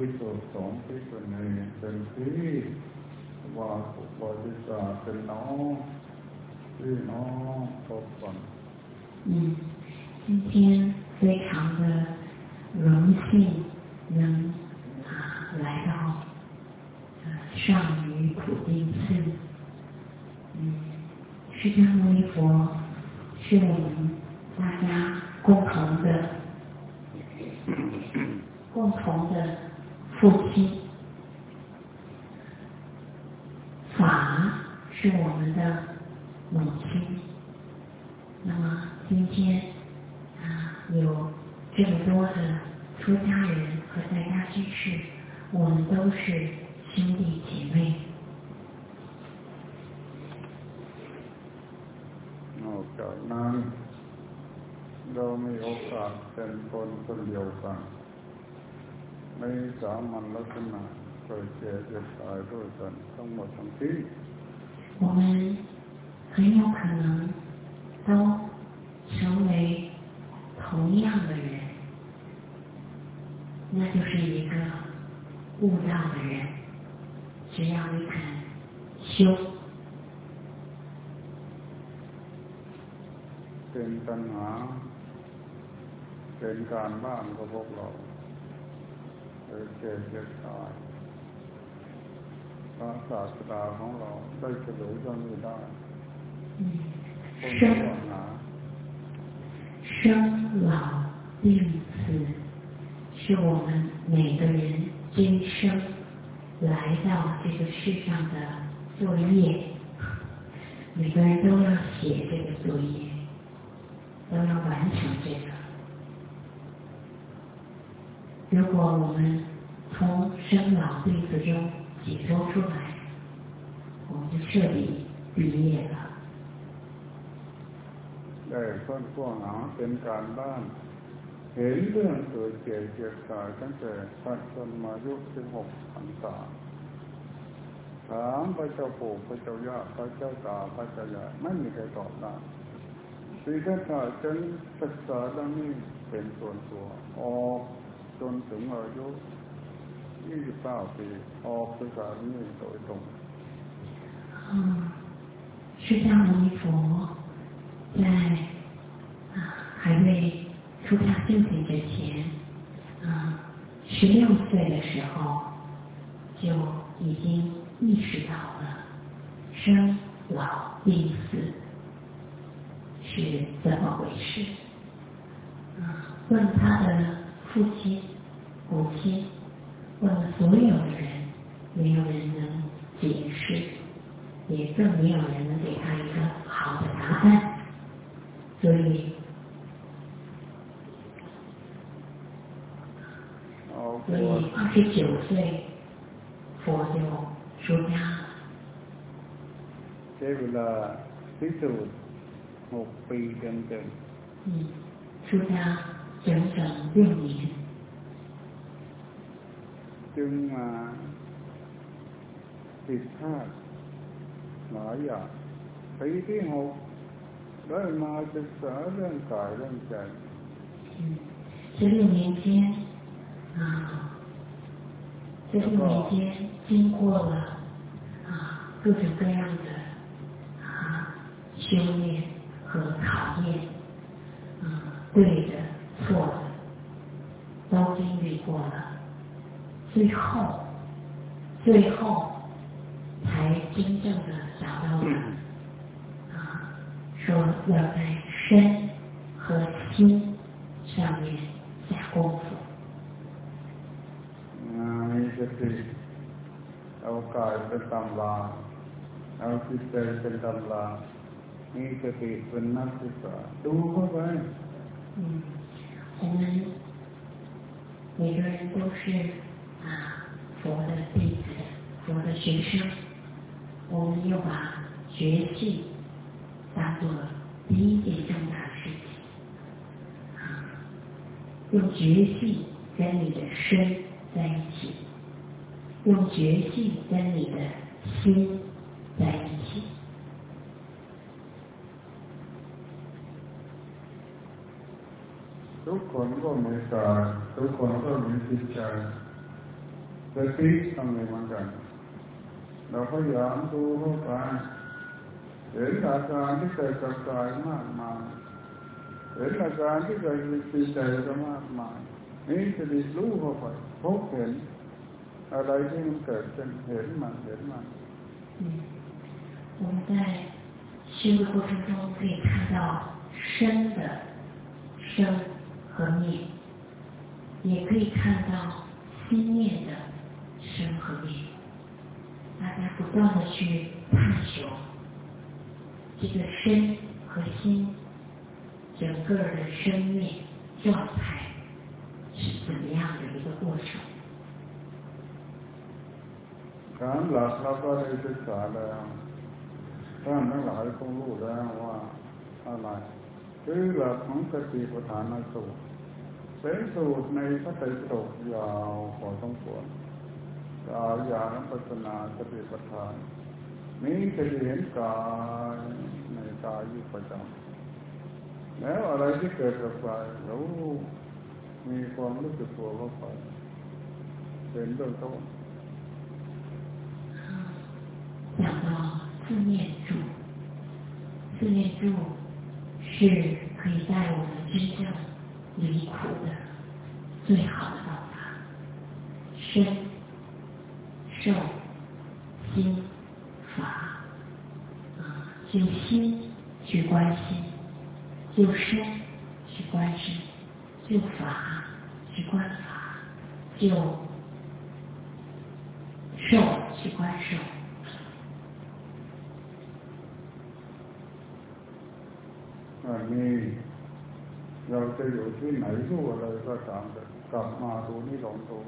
ก็พิสูจน์สองพิสูจน์หนึ่งเป็นพี่ว่าบริษัทเป็นน้องพี่น้องพบกัน 嗯，今天非常的荣幸能啊来到呃上虞普丁寺。嗯，释迦牟尼佛是我们 都是兄弟姐妹。 นอกจากนั้นเรามีโอกาสเป็นคนคนเดียวกันไม่สามัญลักษณะเกิดเจ็บเจ็บตายด้วยกันทั้งหมดทั้งที่ 我们很有可能都成为同样的人，那就是一个 悟道的人。只要你肯修， เป็นปัญหา เป็นการบ้านของพวกเราเกิดเจ็บเจ็บตายพระศาสดาของเราได้เฉลยเรื่องนี้ได้ 嗯， คน生ที่ปัญหา 生老病死是我们每个人 今生来到这个世上的作业，每个人都要写这个作业，都要完成这个。如果我们从生老病死中解脱出来，我们就彻底毕业了。 ได้ค้นคว้าหาเป็นการบ้าน เห็นเรื่องเกิดเจ็บเจ็บตายตั้งแต่พันจนมายุสิบหกพรรษาถามพระเจ้าปู่พระเจ้าย่าพระเจ้าตาพระเจ้าใหญ่ไม่มีใครตอบได้สีทัศน์จนศึกษาเรื่องนี้เป็นส่วนตัว ออกจนถึงอายุยี่สิบเก้าปีออกศึกษาเรื่องนี้โดยตรง 嗯，释迦牟尼佛在啊还 未出家修行之前，啊十六岁的时候就已经意识到了生老病死是怎么回事。啊，问他的父亲、母亲，问了所有的人，没有人能解释。也更没有人能พิสูจน์หกปีเต็ม 嗯，出家整整六年， ๆจึงมาผิดพลาดหลายอย่างปีที่หกได้มาศึกษาเรื่องกายเรื่องใจ 嗯，这六年间啊，这六年间经过了啊各种各样的啊 修炼和考验啊对的错的都经历过了最后最后才真正的找到了啊说要在身和心上面下功夫。嗯这是 okay to come 佛一个得那是？嗯，我们每个人都是啊佛的弟子，佛的学生。我们要把学习当做第一件重大的事情啊，用觉性跟你的身在一起，用觉性跟你的心。 คนก็มีกายทุกคนก็มีจิตใจสติต้องมีเหมือนกันเราพยายามดูเข้าไปเห็นอาการที่เกิดกับกายมากมายเห็นอาการที่เกิดกับจิตใจก็มากมายนี่จะดีรู้เข้าไปพบเห็นอะไรที่มันเกิดขึ้นเห็นมันเห็นมัน嗯，我们在修的过程中可以看到生的生 和灭，也可以看到心念的生和灭。大家不断的去探索这个身和心整个的生灭状态是怎么样的一个过程。การหลักเราก็ได้ศึกษาแล้วท่านทั้งหลายคงรู้แล้วว่าอะไรคือหลักของสติปัฏฐานสูตร เป็นสูตรในพระไตรปิฎกยาวพอสมควรกายานุปัสสนาสติปัฏฐานมีจะเห็นกายในกายอยู่ประจำแล้วอะไรที่เกิดกับกายเรามีความรู้สึกตัวเข้าไปเป็นเรื่องต้น讲到自念住，自念住是可以带我们真正 离苦的最好的方法，身受心法，啊，用心去关心，用身去关心，用法去观法，就受去观受。二妹。 เราจะอยู่ที่ไหนรู้อะไรก็ตามแต่กลับมาดูนี่ลองดู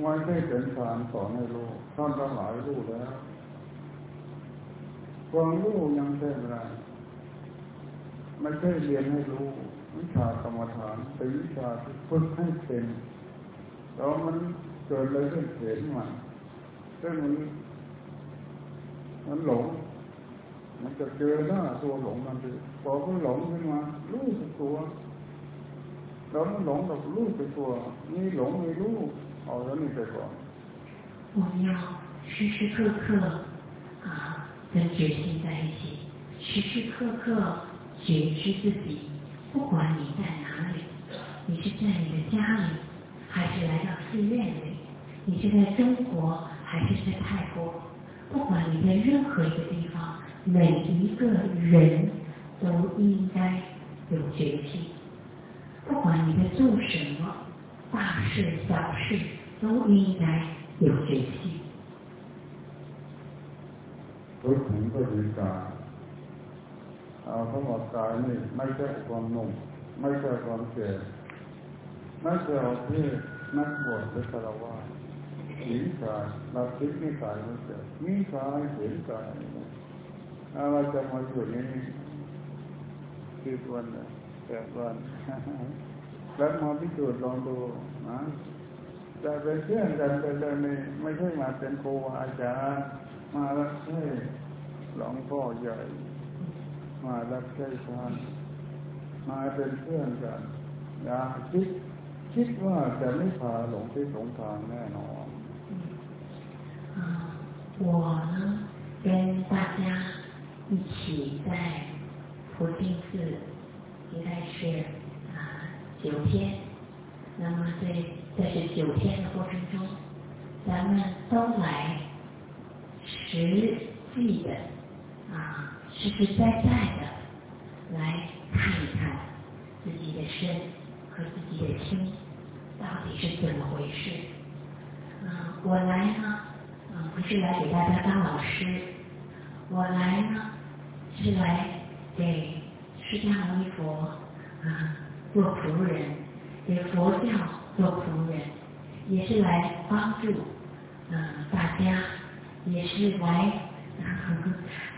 ไม่ได้เป็นการสอนให้รู้ท่านทั้งหลายรู้แล้วความรู้ยังแค่ไรไม่ใช่เรียนให้รู้ วิชากรรมฐานเป็นวิชาที่ฝึกให้เป็นแล้วมันเกิดอะไรขึ้นเห็นมันซึ่งมันมันหลง มันจะเจอหน้าตัวหลงมันดีพอมันหลงขึ้นมารู้สึกตัวเราไม่หลงเรารู้สึกตัวนี่หลงไม่รู้เอาแล้วนี่ไปก่อน我们要时时刻刻啊跟觉性在一起，时时刻刻觉知自己。不管你在哪里，你是在你的家里，还是来到寺院里，你是在中国还是在泰国，不管你在任何一个地方。 每一个人都应该有决心，不管你在做什么，大事小事都应该有决心。รู้ถึงก็ดีกายเขาบอกกายนี่ไม่ใช่ความนุ่มไม่ใช่ความเจ็บไม่ใช่ที่นักบวชหรือคารวะหญิงกายรับคิดนี่กายมันเจ็บมีกายเห็นกาย เราจะมาอยู่นี่คือวันแปดวันแล้วมาพิสูจน์ลองดูนะจะเป็นเพื่อนกันไปเลยนี่ไม่ใช่มาเป็นครูอาจารย์มารับใช้หลวงพ่อใหญ่ มารับใช้ท่านมาเป็นเพื่อนกันอย่าคิดคิดว่าจะไม่พาหลงที่สงทางแน่นอน我呢跟大家 一起在福清寺，应该是啊九天。那么在在这九天的过程中，咱们都来实际的啊，实实在在的来看一看自己的身和自己的心到底是怎么回事。啊，我来呢，啊，不是来给大家当老师，我来呢是来给释迦牟尼佛啊做仆人，给佛教做仆人，也是来帮助啊大家，也是来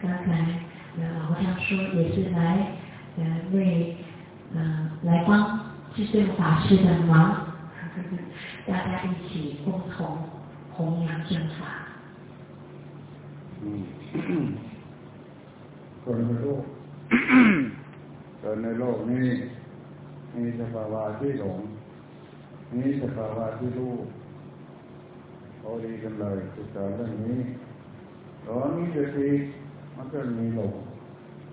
刚才呃老和尚说，也是来呃为呃来帮智胜法师的忙，大家一起共同弘扬正法。 คนในโลกคนในโลกนี้มีสภาวะที่หลงมีสภาวะที่รู้พอดีกันเลยศึกษาเรื่องนี้ตอนนี้จะีทีมันจะมีหลง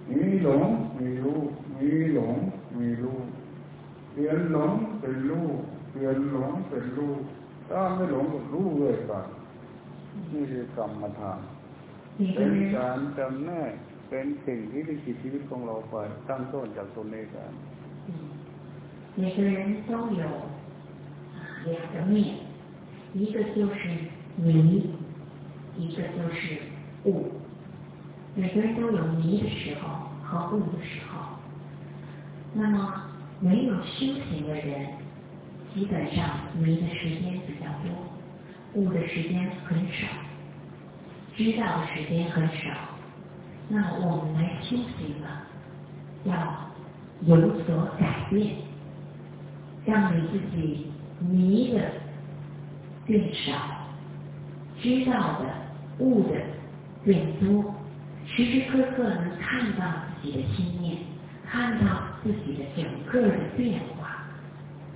มีหลงมีรู้มีหลงมีรู้เปลี่ยนหลงเป็นรู้เปลี่ยนหลงเป็นรู้ถ้าไม่หลงก็รู้เลยก่อนนี่คือกรรมฐานเป็นการจำแนก เป็นสิ่งที่ลิขิตชีวิตของเราไปตั้งต้นจากตรงนี้กัน 嗯，每个人都有啊两个面，一个就是迷，一个就是悟。每个人都有迷的时候和悟的时候。那么没有修行的人，基本上迷的时间比较多，悟的时间很少，知道的时间很少。 那我们来修行了，要有所改变，让你自己迷的变少，知道的、悟的变多，时时刻刻能看到自己的心念，看到自己的整个的变化，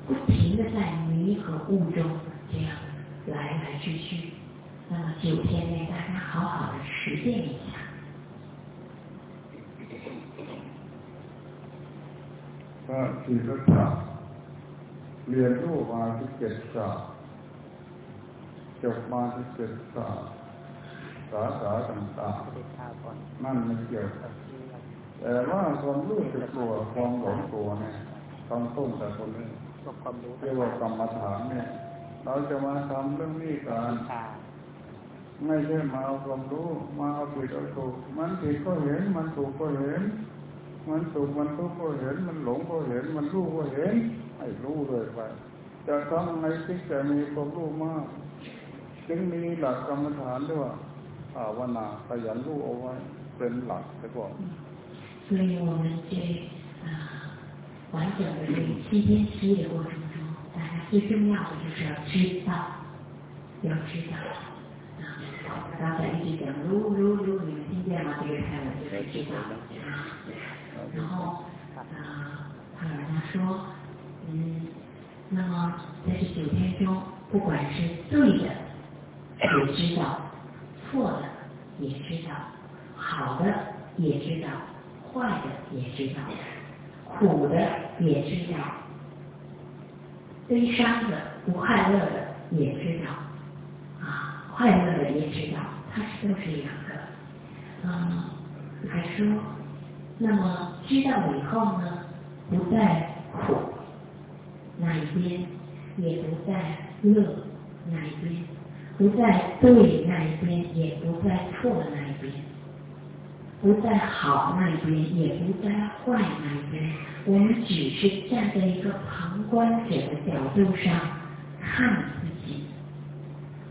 不停的在迷和悟中这样来来去去。那么九天内大家好好的实践一下。 ก็คือรักษาเรียนรู้มาที่เจ็ดศาสตร์จบมาที่เจ็ดศาสตร์สาขาต่างๆนั่นไม่เกี่ยวกันแต่ว่าความรู้สึกตัวความหลงตัวเนี่ยต้องต้นแต่คนนี้เรียกว่ากรรมฐานเนี่ย เราจะมาทำเรื่องนี้กันไม่ใช่มาเอาความรู้มาเอาผิดเอาถูกมันผิดก็เห็นมันถูกก็เห็น มันถูกมันทุกข์ก็เห็น มันหลงก็เห็น มันรู้ก็เห็น ให้รู้เลยไป จะทำไงที่จะมีความรู้มาก จึงมีหลักกรรมฐานด้วยว่าภาวนาขยันรู้เอาไว้ เป็นหลักไปก่อน 所以我们这啊完整的这个七天期的过程中，大家最重要的就是要知道，要知道啊。刚才一直讲如如如，你们听见吗？这个开文就是知道 说，嗯，那么在这九天中，不管是对的也知道，错的也知道，好的也知道。坏的也知道，苦的也知道，悲伤的、不快乐的也知道，啊，快乐的也知道，它是都是两个。嗯，还说，那么知道以后呢，不再苦那一边，也不在乐那一边，不在对那一边，也不在错的那一边。不在好那一边，也不在坏那一边，我们只是站在一个旁观者的角度上看自己。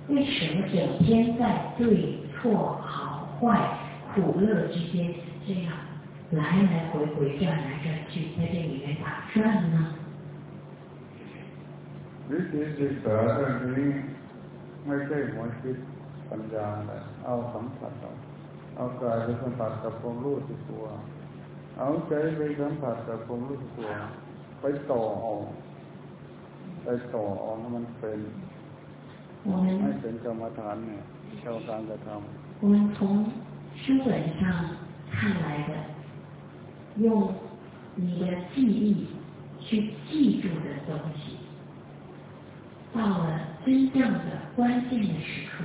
为什么整天在对错、好坏、苦乐之间这样来来回回转来转去，在这里面打转呢？ วิธีศึกษาเรื่องนี้ไม่ใช่หัวคิดปัญญาแต่เอาสัมผัสเอาเอากายไปสัมผัสกับความรู้สึกตัว เอาใจไปสัมผัสกับความรู้สึกตัว ไปต่อเอาไปต่อเอาให้มันเป็น 我们 ให้เป็นกรรมฐานเนี่ยเท่าการกระท 我们从书本上看来的， 用你的记忆去记住的东西，到了真正的关键的时刻，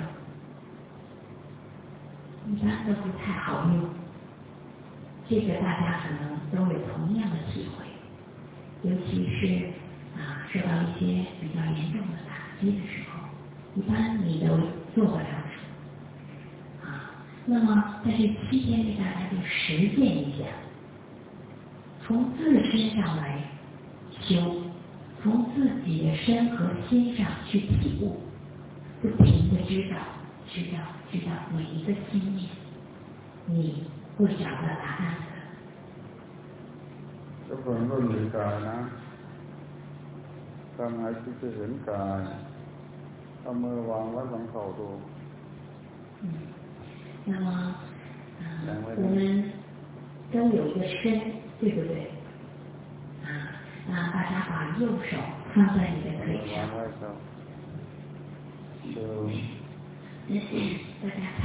一般都不太好用。这个大家可能都有同样的体会，尤其是啊受到一些比较严重的打击的时候，一般你都做不了主啊。那么在这七天里，大家就实践一下，从自身上来修，从自己的身和心上去体悟，不停的知道、知道、知道每一个心念，你会找到答案的。 ทุกคนก็มีกายนะทำไงที่จะเห็นกายเอามือวางไว้บนเข่าดู 嗯，那么，啊、我们都有一个身， 对不对？啊，那大家把右手放在你的腿上。右手。大家看。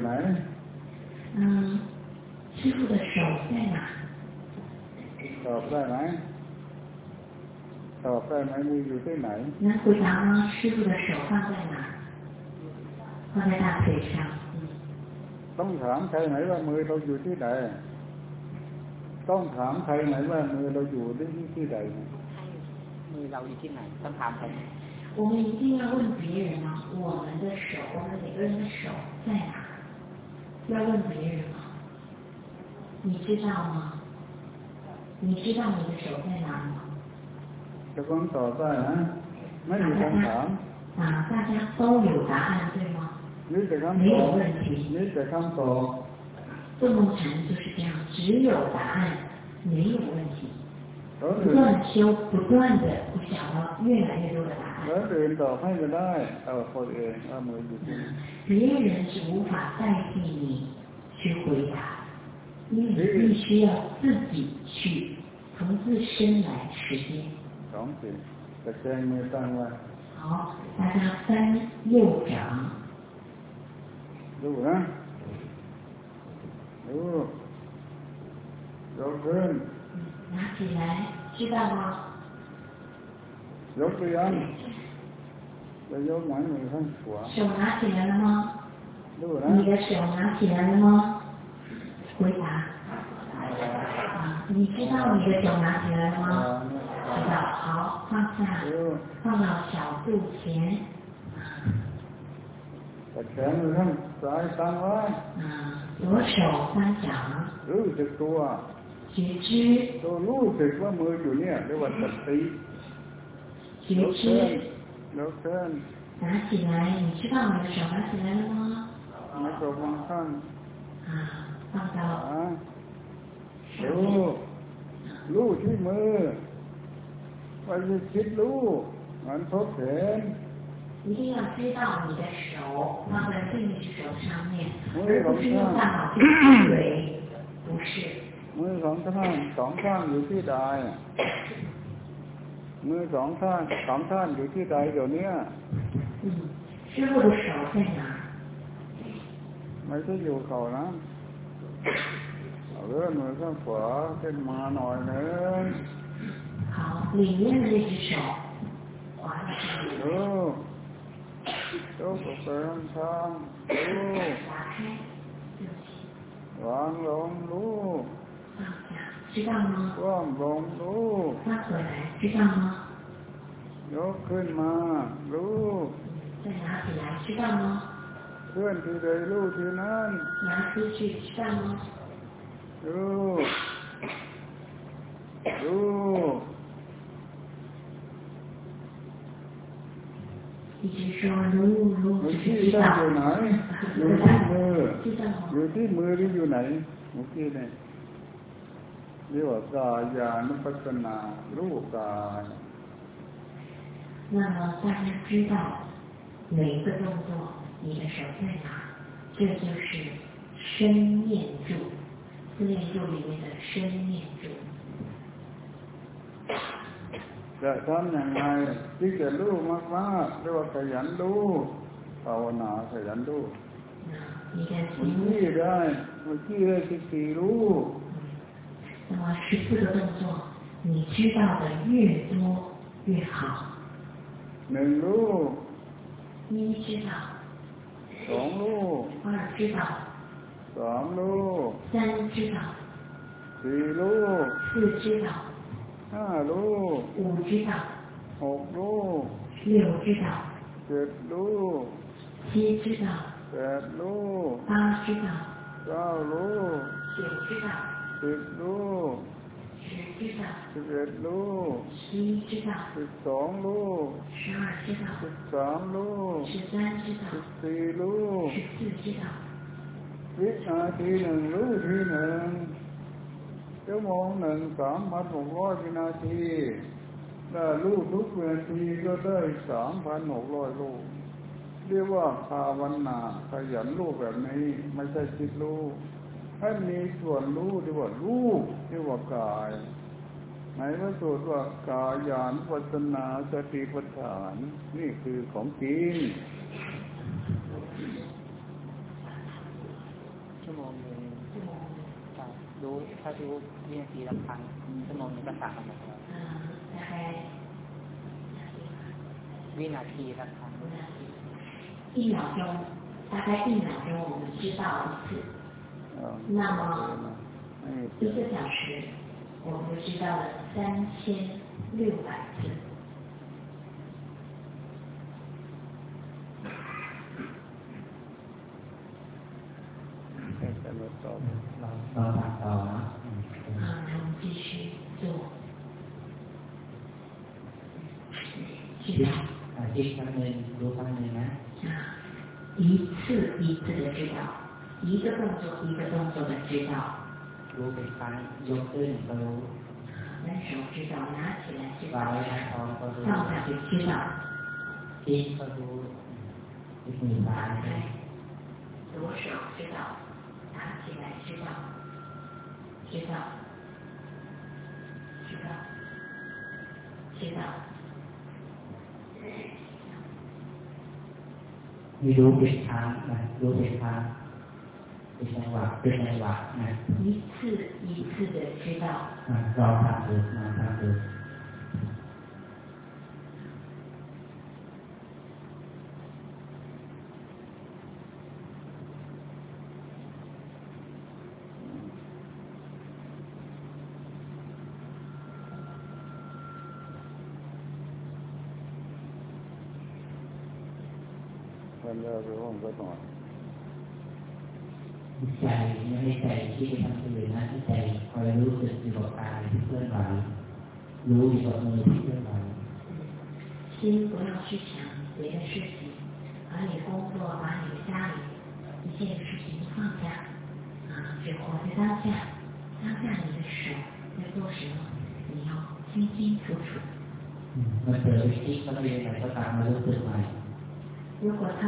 来。嗯，师傅的手在哪？在哪？手在？在哪？能回答吗？师傅的手放在哪？放在大腿上。嗯， ต้องถามใครไหนว่ามือเราอยู่ที่ไหน ต้องถามใครไหนว่ามือเราอยู่ที่ที่ใด มือเราอยู่ที่ไหนต้องถามใคร 我们一定要问别人吗？我们的手，我们每个人的手在哪？要问别人吗？你知道吗？你知道你的手在哪吗？ จะต้องตอบได้นะไม่มีคำถาม 啊，大家都有答案，对吗？ นี่แต่คำ 没有问题，你得看走。不能禅就是这样，只有答案，没有问题。不断修，不断的，你想到越来越多的答案。别人看答案，还有或者那么。别人是无法代替你去回答，因为你必须要自己去从自身来实践。好，大家三右掌。ดูนะดูยกขึ้น 嗯拿起来，知道吗？ ยกตัวยังจะยกไหนมือข้างขวา 手拿起来了吗？ ดูนะ 你的手拿起来了吗？回答。啊，你知道你的手拿起来了 อ่า 吗？ เนี่ย 知道。好，放下， ดู 放到小肚前。 ตะแ คงมือข้างซ้ายตั้งไว้ 啊，左手翻掌， รู้สึกตัว 觉知， ตัวรู้สึกว่ามืออยู่เนี่ยเรียกว่าสติ 觉 ยกขึ้น 知， ยกขึ้น 拿起来，你知道你的手拿起来了吗？ ไม่ตกวางข้าง 啊，放 ขวา 到 รู้รู้ที่มือไปคิดรู้มันทบเห็น 一定要知道你的手放在另一只手上面，而不是用大脑去思维，不是。 มือสองข้างสองข้างอยู่ที่ใดมือสองข้างสองข้างอยู่ที่ใดเดี๋ยวเนี้ย 嗯，师傅的手在哪儿？ ไม่ใช่อยู่เขานะเอาเลื่อนมือข้างขวาขึ้นมาหน่อยนึง 好，里面的那只手 จงเสริมสร้างรู้วางลงรู้ร่วมลงรู้ยกขึ้นมารู้เคลื่อนที่ใดรู้ที่นั้นรู้รู้ 一直说噜噜， มือ 只 ที่ 是知 ตั้ง 道 อยู่ไหน อยู่ 知 ที่ 道 มือ 知道 อยู่ 吗？ ที่มือหรืออยู่ไหนเมื่อกี้เนี่ยเรียกว่ากายานุปัสสนารู้กาย 那么大家知道每一个动作，你的手在哪儿？这就是身念住，四念住里面的身念住。 จะทำอย่างไรที่จะรู้มากๆเรียกว่าขยันรู้ภาวนาขยันรู้ 那你的 เมื่อ 行 กี้ได้เมื่อกี้ได้สิบสี่รู้ 在 那么十四个动作，你知道的越多越好。 หนึ่งรู้ 一知道， สองรู้ 二知道， สามรู้ 三知道， สี่รู้ 四知道， ห้ารู้ 五知道， หกรู้ 六知道， เจ็ดรู้ 七知道， แปดรู้ 八知道， เก้ารู้ 九知道， สิบรู้ 十知道， สิบเอ็ดรู้ 十一知道， สิบสองรู้ 十二知道， สิบสามรู้ 十三知道 สิบ，สี่รู้ 十四知道， วินาทีหนึ่งรู้ทีหนึ่ง ชั่วโมงหนึ่งสามพันหกร้อยวินาทีถ้ารู้ทุกวินาทีก็ได้สามพันหกร้อยลูกเรียกว่าภาวนาขยันรู้แบบนี้ ไม่ใช่คิดรู้ให้มีส่วนรู้ที่ว่ารู้ที่ว่ากายไหนพระสูตรว่ากายานปัสนาสติปัฏฐาน นี่คือของจริงชั่วโมง รับรู้ถ้ารู้วินาทีละครั้งชั่วโมงหนึงก็สามพันหกร้อย 嗯，大概 วินาทีละครั้ง 一秒钟，大概一秒钟我们知道一次， เอา 那么 ให้ 一个小时我们就知道了三千六百次。 เราทำต่อนะอืม 啊，我们继续做， คิด 知道 อ่าคิดครั้งหนึ่งรู้ครั้งหนึ่งนะ 啊，一次一次的知道，一个动作一个动作的知道， รู้เป็นครั้งยกขึ้นก็รู้ 伸手知道，拿起来知 วาง 道 ไว้ในท้องก็รู้ 放下去知道， คิดก็รู้ยกมือซ้าย 打开左手知道，拿起来知道， 知道，知道，知道。 มีรู้เป็นครั้งนะรู้เป็นครั้งเป็นจังหวะเป็นจังหวะนะ 一次一次的知道， อ่าเราทำดูมาทำดู วันแรกไปห้องก็นอน ใจไม่ให้ใจคิดไปทำอื่นนะให้ใจคอยรู้สึกอยู่กับกายที่เคลื่อนไหวรู้อยู่กับมือที่เคลื่อนไหว 心不要去想别的事情，把你工作，把你的家里一切事情都放下，啊，只活在当下，当下你的手在做什么，你要清清楚楚。 อืมมันเกิดไปคิดก็ไม่เป็นไรก็ตามมารู้สึกใหม่ 如果他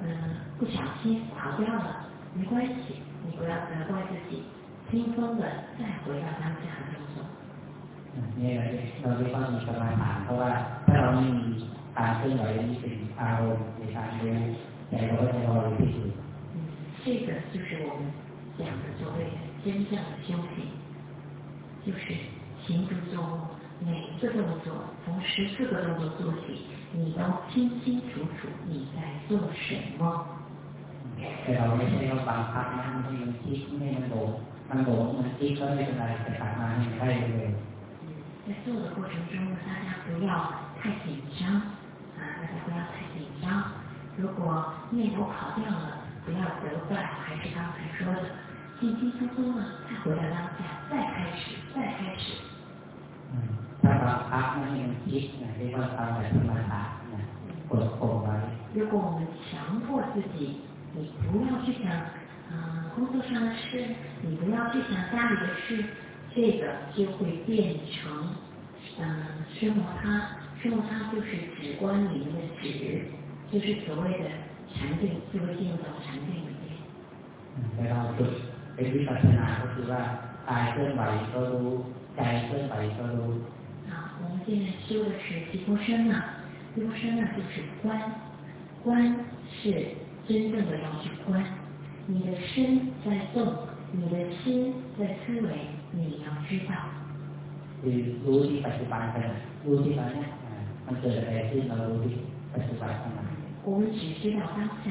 嗯、呃不小心跑掉了，没关系，你不要责怪自己，轻松的再回到当下的动作。 เนี่ยเราเรียกว่ามีสมาธิเพราะว่าถ้าเราไม่มีการเคลื่อนไหวนี่เป็นอารมณ์ในการรู้ใจเราก็จะรอรู้ที่สุด 嗯，这个就是我们讲的所谓的真正的修行，就是行住坐卧每一个动作，从十四个动作做起， 你都清清楚楚你在做什么。 แต่เราไม่ใช่ว่าบังคับนะไม่ให้มันคิดไม่ให้มันหลงมันหลงมันคิดก็ไม่เป็นไรแต่กลับมาให้มันได้เลย 在做的过程中，大家不要太紧张啊，大家不要太紧张。如果念头跑掉了，不要责怪，还是刚才说的，轻轻松松的再回到当下，再开始，再开始。 อืมถ้าบังคับไม่ให้มันคิดนะเรียกว่าทำแบบสมาธินะกดข่มไว้ 如果我们强迫自己，你不要去想啊、工作上的事，你不要去想家里的事，这个就会变成嗯、生摩他。生摩他就是止观里面的止，就是所谓的禅定，就会进入到禅定里面。 แต่เราฝึกเป็นวิปัสสนาก็คือว่ากายเคลื่อนไหวก็รู้ใจเคลื่อนไหวก็รู้ 啊，我们现在修的是毗婆舍那，毗婆舍那就是观，观是真正的要去观，你的身在动， 你的心的思维你要知道。 คือรู้ที่ปัจจุบันขณะรู้ที่ตอนเนี้ยอ่ามันเกิดอะไรขึ้นเรารู้ที่ปัจจุบันขณะ 我们只知道当下，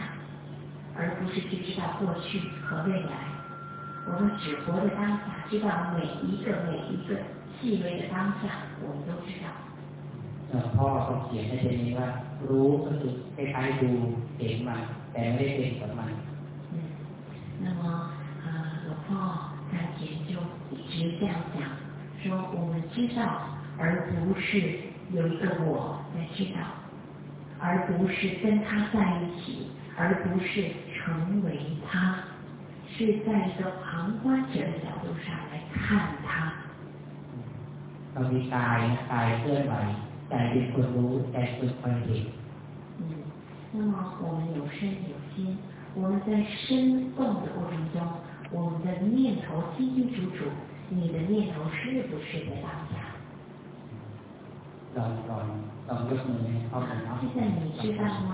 而不是去知道过去和未来。我们只活在当下，知道每一个每一个 细微的当下，我们都知道。 เอ่อพ่อเขาเขียนให้เป็นนี้ว่า รู้ก็คือคล้ายๆดูเห็นมันแต่ไม่ได้เป็นกับมัน 嗯，那么呃，老พ่อ甘田就一直这样讲，说我们知道，而不是有一个我在知道，而不是跟他在一起，而不是成为他，是在一个旁观者的角度上来看他。 เรามีกายนะกายเคลื่อนไหวใจเป็นคนรู้ใจเป็นคนเห็น 嗯，那么我们有身有心，我们在生动的过程中，我们的念头清清楚楚，你的念头是不是在当下？ ลองลองลองยกมือให้พ่อกันเนาะ 现在你知道吗？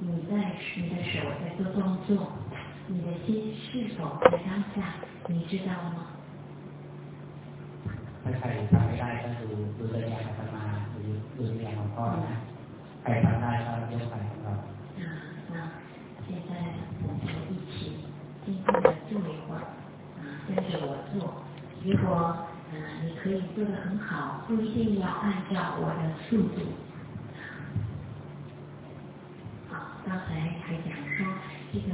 你在你的手在做动作，你的心是否在当下？你知道吗？ ถ้าใครทำไม่ได้ก็ดูดูตัวอย่างอาตมาหรือดูตัวอย่างของพ่อนะใครทำได้ก็ยกไปของเรา 啊，那现在我们就一起静静的坐一会儿，啊，跟着我做。如果呃你可以做得很好，不一定要按照我的速度。好，刚才还讲说这个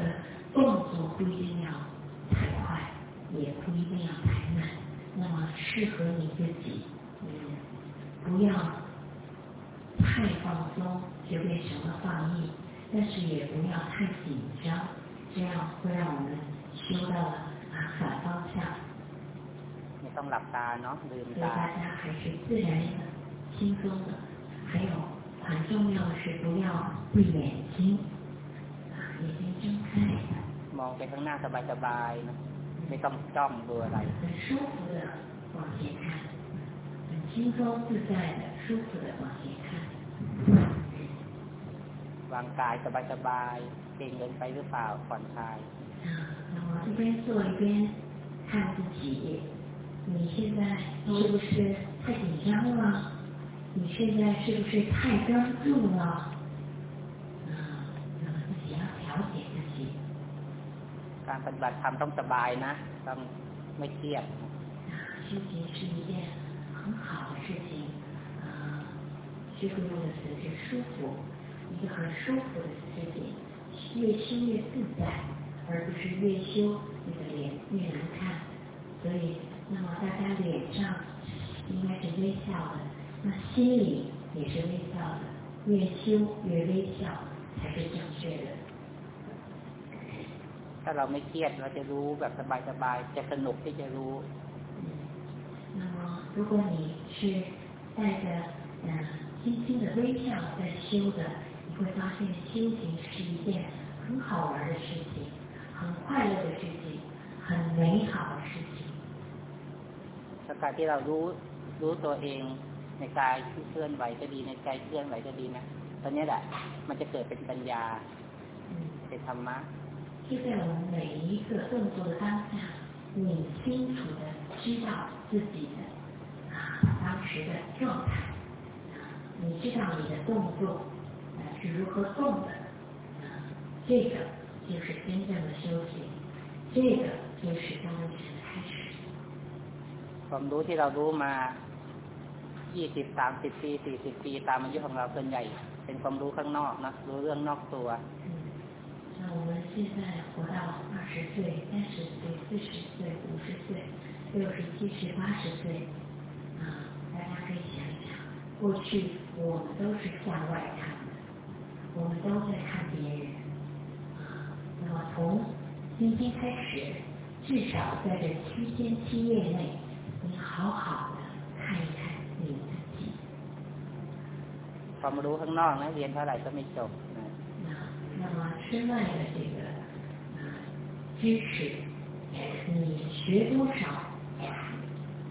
动作不一定要太快，也不一定要太慢， 那么适合你自己，嗯，不要太放松就变成了放逸，但是也不要太紧张，这样会让我们修到了啊反方向。 ไม่ต้องหลับตาเนาะลืม 所以 ตา 大家还是自然的、轻松的，还有很重要的是不要闭眼睛，啊，眼睛睁开， มองไปข้างหน้าสบายๆนะ ไม่ต้องจ้องดูอะไร 很舒服的往前看，很轻松自在的、舒服的往前看。 วางกายสบายๆเก่งเกินไปหรือเปล่าผ่อนคลาย 啊，那么一边做一边看自己，你现在是不是太紧张了？你现在是不是太专注了？ การปฏิบัติธรรมต้องสบายนะ ต้องไม่เครียด 啊，修行是一件很好的事情，啊，师傅用的词是舒服，一个很舒服的事情，越修越自在，而不是越修你的脸越难看。所以，那么大家脸上应该是微笑的，那心里也是微笑的，越修越微笑才是正确的。 ถ้าเราไม่เครียดเราจะรู้แบบสบายๆจะสนุกที่จะรู้ 嗯，那么如果你是带着嗯轻轻的微笑在修的，你会发现修行是一件很好玩的事情，很快乐的事情，很美好的事情。 ถ้าการที่เรารู้รู้ตัวเองในกายที่เคลื่อนไหวก็ดีในใจเคลื่อนไหวก็ดีนะตอนนี้แหละ มันจะเกิดเป็นปัญญา 嗯， เป็นธรรมะ 就在我们每一个动作的当下，你清楚的知道自己的啊当时的状态，啊，你知道你的动作啊是如何动的，啊，这个就是真正的修行，这个就是刚才的开始。 ความรู้ที่เรารู้มา 20 30 ปี 40 ปีตามอายุของเราส่วนใหญ่ เป็นความรู้ข้างนอกนะ รู้เรื่องนอกตัว 嗯，那 我们现在活到二十岁、三十岁、四十岁、五十岁、六十、七十、八十岁，啊，大家可以想一想，过去我们都是向外看的，我们都在看别人，啊，那么从今天开始，至少在这七天七夜内，你好好的看一看你自己。 ความรู้ข้างนอกนะเรียนเท่าไหร่ก็ไม่จบนะ 那那么 之外的这个啊知识，你学多少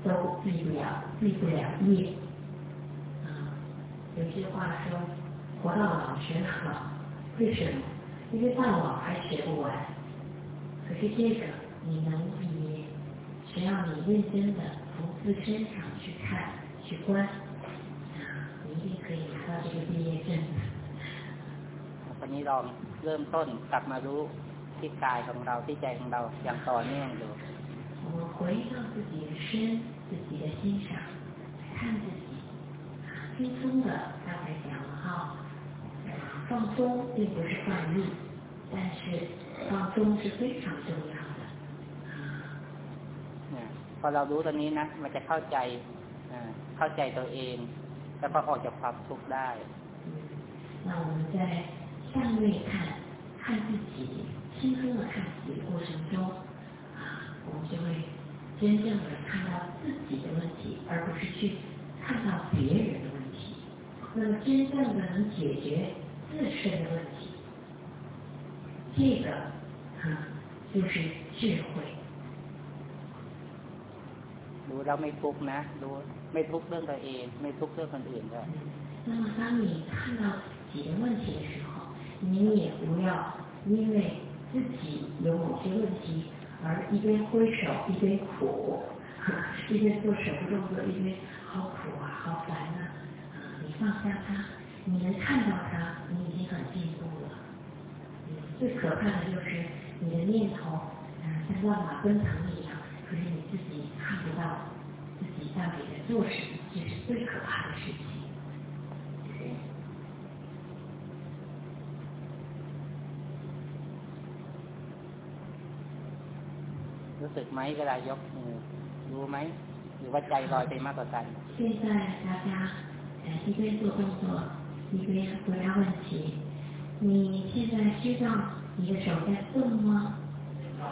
都毕不了毕不了业啊。有句话说，活到老学到老，为什么？因为到老还学不完。可是这个你能毕业，只要你认真的从自身上去看去观。你一定可以拿到这个毕业证的。我给你到。 เริ่มต้นกลับมารู้ที่กายของเราที่ใจของเราอย่างต่อเนื่องดู 我们回到自己的身、自己的心上，看自己，啊，轻松的，刚才讲了哈，啊，放松并不是放逸，但是放松是非常重要的。啊， เนี่ยพอเรารู้ตรงนี้นะ มันจะเข้าใจอ่าเข้าใจตัวเอง แล้วก็ออกจากความทุกข์ได้ 嗯，那我们在 向内看，看自己，轻松的看自己的过程中，啊，我们就会真正的看到自己的问题，而不是去看到别人的问题。那么真正的能解决自身的问题，这个啊就是智慧。 รู้แล้วไม่ทุกข์นะ รู้ไม่ทุกข์เรื่องตัวเอง ไม่ทุกข์เรื่องคนอื่นด้วย 那么当你看到自己的问题的时候， 你也不要因为自己有某些问题而一边挥手一边苦，一边做手部动作一边好苦啊，好烦啊，你放下它，你能看到它，你已经很进步了。最可怕的就是你的念头，嗯，像万马奔腾一样，可是你自己看不到自己到底在做什么，这是最可怕的事情。 รู้สึกไหมเวลายกมือรู้ไหม หรือว่าใจลอยไปมากกว่ากัน 现在大家呃一边做动作一边回答问题。你现在知道你的手在动吗？啊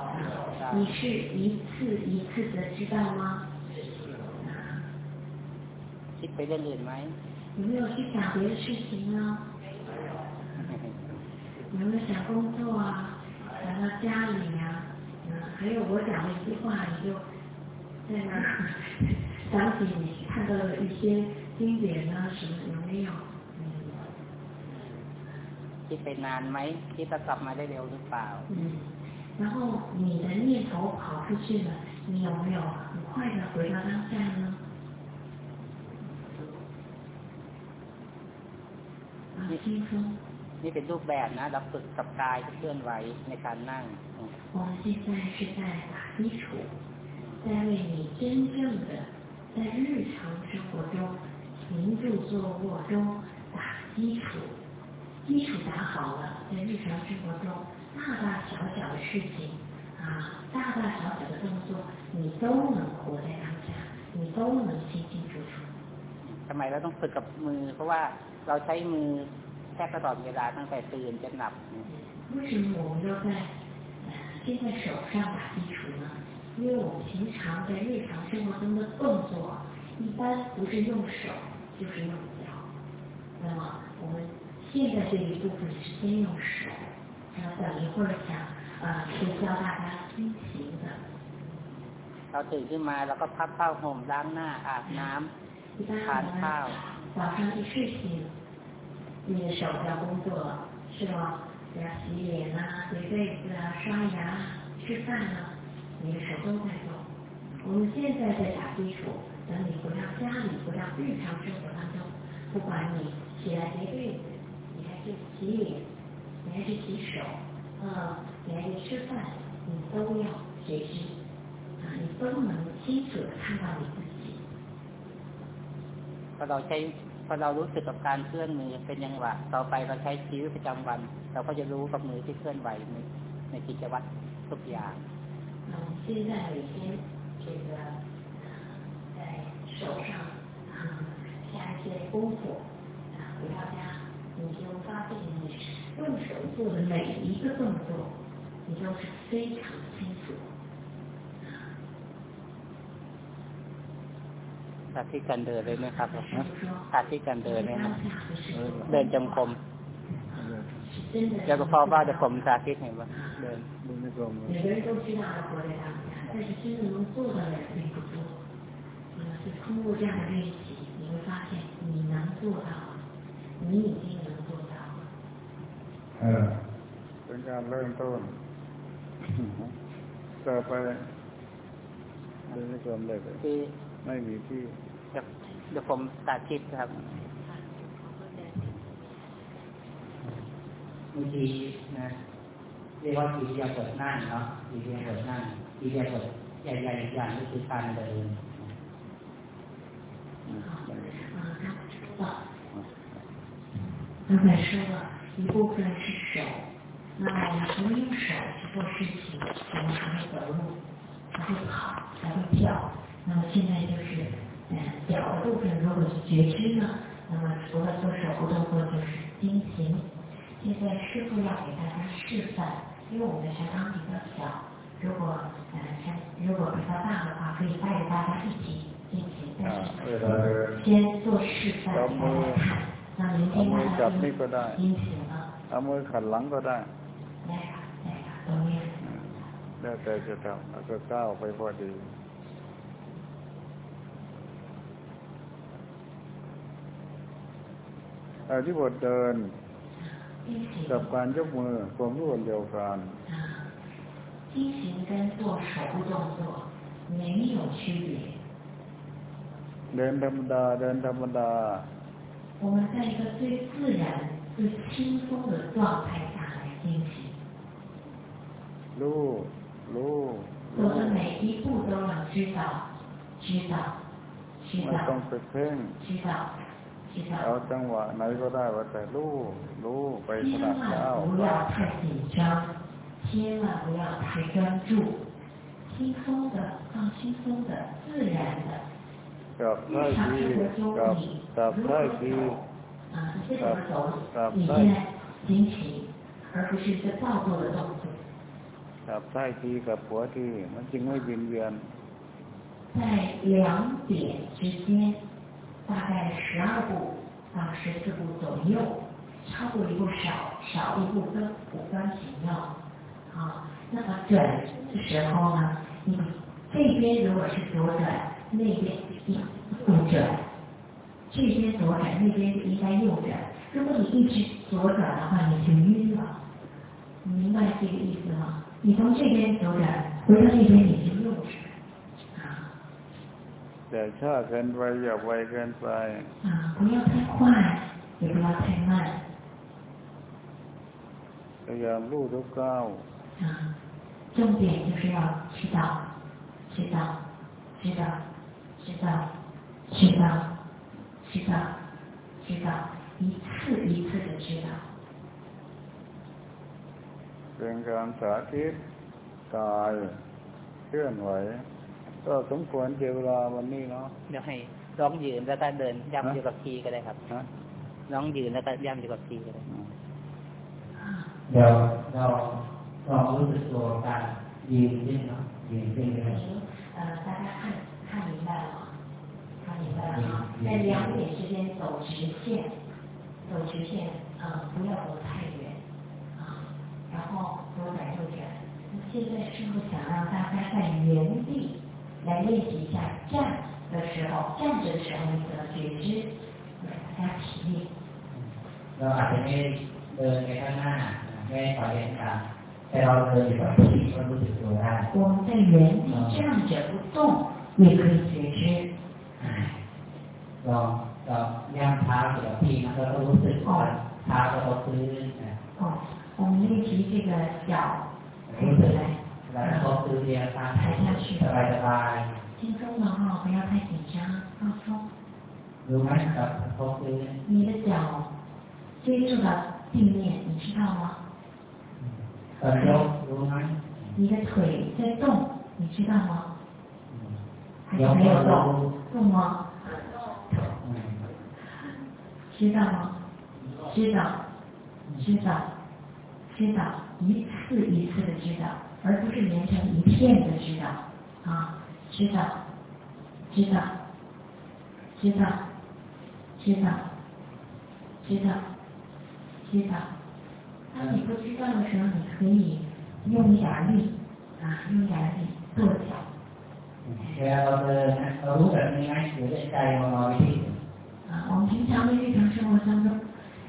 你是一次一次的知道吗？啊 คิดไปเรื่องอื่นไหม 有没有去想别的事情呢？有没有想工作啊？想到家里呀、嗯， 还有我讲了一句话，你就在那儿想起你看到的一些经典啊什么有没有？嗯 คิดไปนานไหมคิดจะกลับมาได้เร็วหรือเปล่า 嗯，然后你的念头跑出去了，你有没有很快的回到当下呢？啊，轻松。 นี่เป็นรูปแบบนะ เราฝึกกับกายที่เคลื่อนไหวในการนั่งอืม 我们现在是在打基础，在为你真正的在日常生活中行住坐卧中打基础。基础打好了，在日常生活中大大小小的事情啊，大大小小的动作，你都能活在当下，你都能清清楚楚。 ทำไมเราต้องฝึกกับมือ เพราะว่าเราใช้มือ แทบตลอดเวลาตั้งแต่ตื่นจนหลับเนี่ย 为什么我们要在呃先在手上打基础呢？因为我们平常在日常生活中的动作，一般不是用手就是用脚。那么我们现在这一部分是先用手，然后等一会儿想呃会教大家心情的。 เราตื่นขึ้นมาเราก็พับผ้าห่มล้างหน้าอาบน้ำ 一般 ทาน 我 ข้าว 们早上一睡醒， 你的手要工作是吗？要洗脸啊，叠被子啊，刷牙，吃饭啊，你的手都在动。我们现在在打基础，等你回到家里，回到日常生活当中，不管你起来叠被子，你还是洗脸，你还是洗手，呃，你还是吃饭，你都要学习啊，你都能清楚的看到你自己。看到清。 พอเรารู้สึกกับการเคลื่อนมือเป็นยังหวะ ต่อไปเราใช้ชีวิตประจำวัน เราก็จะรู้กับมือที่เคลื่อนไหวในในกิจวัตรทุกอย่าง 嗯，现在每天这个呃在手上啊下一些功夫啊，回到家你就发现你用手做的每一个动作，你都是非常清楚。 สาธิตการเดินเลยไหมครับสาธิตการเดินไหมครัเดินจำคมจะก็พอว่าจะผมสาธิตเห็นว่าเดินเดินไม่ตรงเป็นการเริ่มต้นต่อไปเดินไม่ตรงเลยคือ ไม่มีที่ เดี๋ยวเดี๋ยวผมสาธิตครับ บางทีนะเรียกว่าอิริยาบถนั่งเนาะอิริยาบถนั่งอิริยาบถใหญ่ๆอย่างก็คือการเดิน 刚才说了一部分是手，那我们除了用手去做事情，我们还会走路，还会跑，还会跳。 那么现在就是，嗯，脚的部分如果是觉知呢，那么除了做手部动作就是经行。现在师傅要给大家示范，因为我们禅堂比较小，如果嗯禅如果比较大的话，可以带着大家一起进行，但 อ่า 是 เวลาเดิน 先做示范给大家看，那明天大家就进行了。 เอามือขัดหลังก็ได้ ได้ค่ะได้ค่ะตรงนี้ แล้วแต่จะทำแล้วก็ก้าวไปพอดี อาที่บทเดิน 进行 กับการยกมือความรู้อันเดียวกัน 啊，进行跟做手部动作没有区别。 เดินธรรมดา เดินธรรมดา 我们在一个最自然、最轻松的状态下来进行， รู้รู้ 做的每一步都要知道，知道，知 ไม่ต้อง 道， ไปเพ่ง 知道，知 เอา 道。 จังหวะไหนก็ได้ว่าแต่รู้รู้ไปข 千 นาดก้าว 万不要太紧张，千万不要太专注，轻松的、放轻松的、自然的。 กับท่า 日常 ที 生活中 กับ 你 กับ 如 ท่า 何 ที 走啊，你这怎么走？ กับ 你 ท่า 现在进行，而不是一个造作的动作。 กับท่าทีกับหัวทีมันจึงไม่บินเวียน 在两点之间， 大概十二步到十四步左右，超过一步少，少一步都不关紧要。好，那么转的时候呢，你这边如果是左转，那边右转，这边左转，那边应该右转。如果你一直左转的话，你就晕了。你明白这个意思吗？你从这边左转，回到那边你。แต่ช้าเกินไปอย่าไวเกินไป 啊，不要太快，也不要太慢 พยายามรู้ทุกก้าว 啊。重点就是要知道，知道，知道，知道，知道，知道，知道，一次一次的知道。 เป็นการสาธิตกายเคลื่อนไหว ก็สมควรเจอเวลาวันนี้เนาะ เดี๋ยวให้ร้องยืนแล้วก็เดินย่ำ ฮะ อยู่กับทีก็ได้ครับ ฮะ ร้องยืนแล้วก็ย่ำอยู่กับทีก็ได้ อืม เดี๋ยวเราลองรู้สึกตัวการยืนขึ้นเนาะยืนขึ้นเลย 呃，大家看看明白了吗？看明白了吗？在两点之间走直线，走直线，呃，不要走太远，啊，然后左转右转。那现在师傅想让大家在原地 来练习一下站的时候，站着的时候你的觉知，给大家体力。 เราอาจจะไม่เดินไปข้างหน้าไม่ถอยไปข้างหลังแต่เราเดินอยู่กับที่ก็รู้สึกตัวได้ 我们在原地站着不动，也可以觉知。 ลองลองย่างเท้าอยู่กับที่มันก็รู้สึกว่าเท้ากระทบพื้นนะ 哦，我们练习这个脚抬 รู้ 起 สึก 来。 拍下去拜拜。轻松了哈不要太紧张放松。你的脚接住了地面你知道吗？你的腿在动你知道吗？还有没有动？动吗？知道吗？知道知道知道一次一次的知道。而不是连成一片的知道。啊知道知道知道知道知道知道。当你不知道的时候你可以用一点力啊用点力跺脚啊我们平常的日常生活当中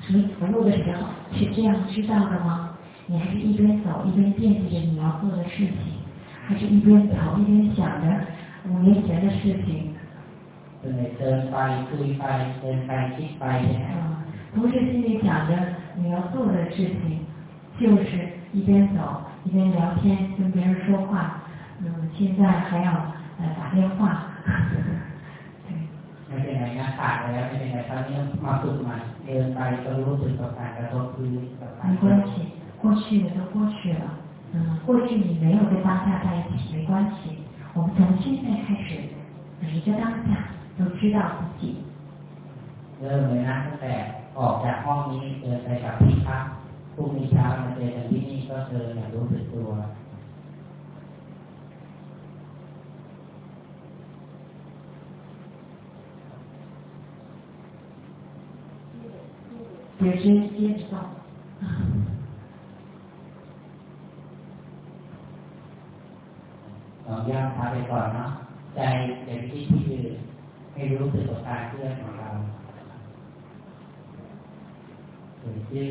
你走路的时候是这样知道的吗？你还是一边走一边惦记着你要做的事情，还是一边走一边想着，呃， 五年前的事情。对，เดินไปคุยไปเดินไปคิดไปเนี่ย啊，不是心里想着你要做的事情，就是一边走一边聊天，跟别人说话。嗯，现在还要呃打电话。ไม่เป็นไรนะขาดแล้วไม่เป็นไรตอนนี้มาฝึกใหม่เดินไปก็รู้สึกกับการกระทบพื้นกับการ没关系， 过去的都过去了。嗯，过去你没有跟当下在一起没关系。我们从现在开始，每一个当下都知道自己。เริ่มเลยนะตั้งแต่ออกจากห้องนี้เดินไปกับพี่พักพรุ่งนี้เช้ามาเจอกันที่นี่ก็เจออย่างรู้สึกตัว觉知接着到。 องย่างพาไปก่อนเนาะใจเด็กที่ที่อื่นให้รู้สึกกับการเคลื่อนของเราเกิดขึ้น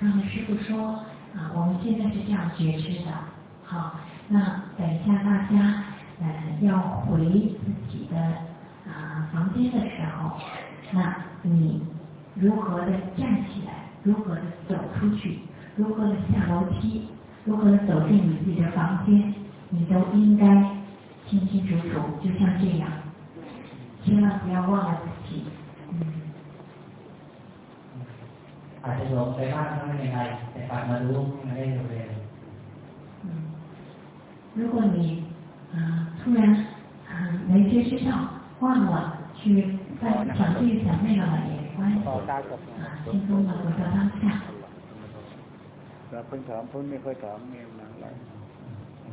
刚才师傅说啊，我们现在是这样觉知的，好，那等一下大家呃要回自己的。啊，房间的时候，那你如何的站起来？如何的走出去？ 如何的下楼梯？如何的走进你自己的房间？你都应该清清楚楚，就像这样，千万不要忘了自己。嗯。อาจจะหลงไปบ้างก็ไม่เป็นไรแต่กลับมารู้มาได้เร็ว嗯，如果你啊突然啊没觉知到。忘了去在想这个想那个了也没关系，轻松的回到当下。 แล้วเพิ่งถามเพิ่งไม่ค่อยถามเองนะอะไร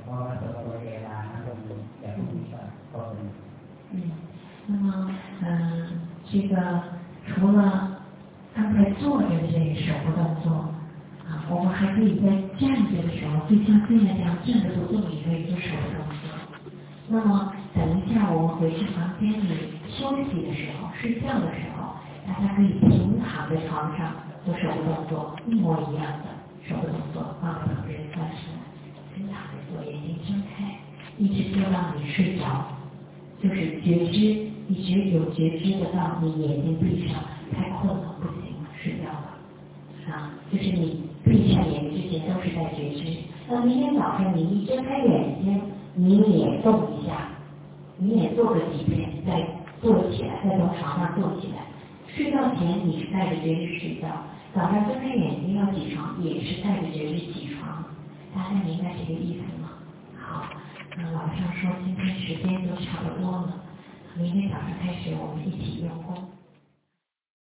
เพราะว่าตัวเวลาก็มีแต่ที่ก็嗯，那么嗯，这个除了刚才坐着的这个手部动作啊，我们还可以在站着的时候，就像现在这样站着不动也可以做手部动作。那么。等一下，我们回去房间里休息的时候、睡觉的时候，大家可以平躺在床上做手部动作，一模一样的 手的动作，放在旁边翻身，平躺着做，眼睛睁开，一直做到你睡着，就是觉知，一直有觉知的到你眼睛闭上，太困了不行了，睡觉了，啊，就是你闭上眼之前都是在觉知，那明天早上你一睁开眼睛，你也动一下。你也做个几遍，再坐起来，再从床上坐起来。睡觉前你是带着觉知睡觉，早上睁开眼睛要起床，也是带着觉知起床。大家明白这个意思吗？好，那老师说今天时间都差不多了，明天早上开始我们一起用功。